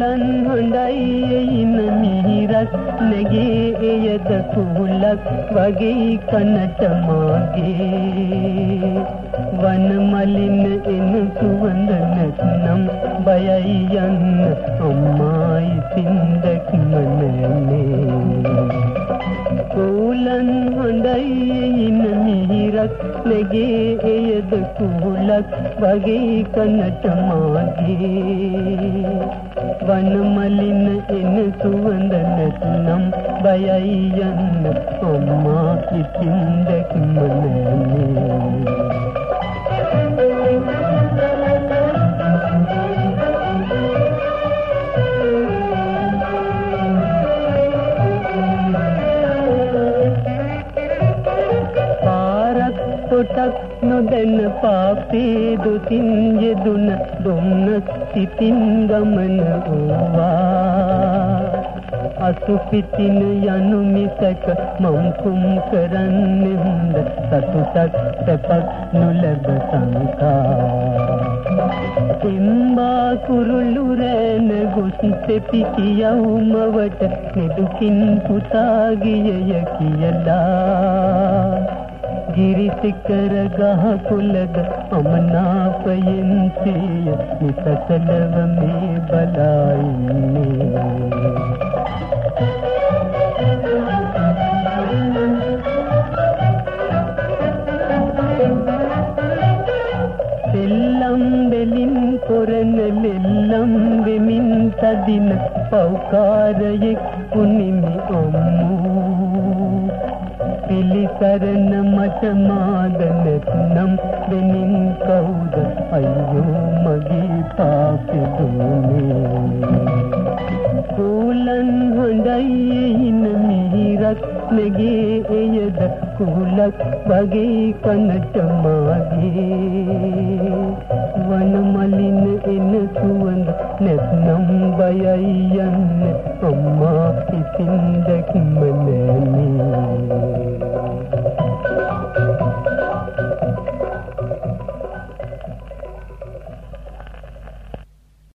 ගලන් හොඳයි ඉන්න මිහිරක් නැගේ එයද කුහුලක් වගේ කනට මාගේ. වනමලින එන සුවඳ නැත්නම් බයයි යන්න අම්මායි සින්දක් මනනේ කෝලන් හොඳයි ඉන මිහිරක් නැගේ එයද කුහුලක් වගේ කනට මාගේ. වන මලින එන සුවඳ නැත්නම් බයයි යන්න අම්මා ඉතින් දැක්ම නැනේ කොටක් නොදැන පාපේ දුතින් යෙදුන දුන්න සිතින් ගමන වූවා. අසුපිතින යනු මිසක මම් කුම් කරන්නේ හොඳ සතුටක් සැපක් නොලැබ සංකා. එම්බා කුරුළු රැන ගොස් තෙපි කියවුමවට නිදුකින් පුතා ගියය කියලා. गिरित करगुल अमना पयन्ते ते भला සෙල්ලම් දෙලින් කොරන ලෙල්ලම් වෙමින් තදින පෞකාරයෙක් පුනිමි අම්මෝ පිළිසරණ මට මාද නැත්නම් වෙනින් කවුද අයියෝ කූලන් හොඳයි ඉන මිහිරක් නැගේ එයද කුලක් වගේ කනට මාගේ. වන මලින එන සුවඳ නැත්නම් බයයි යන්න අම්මා ඉතින් දැක්ම නැනේ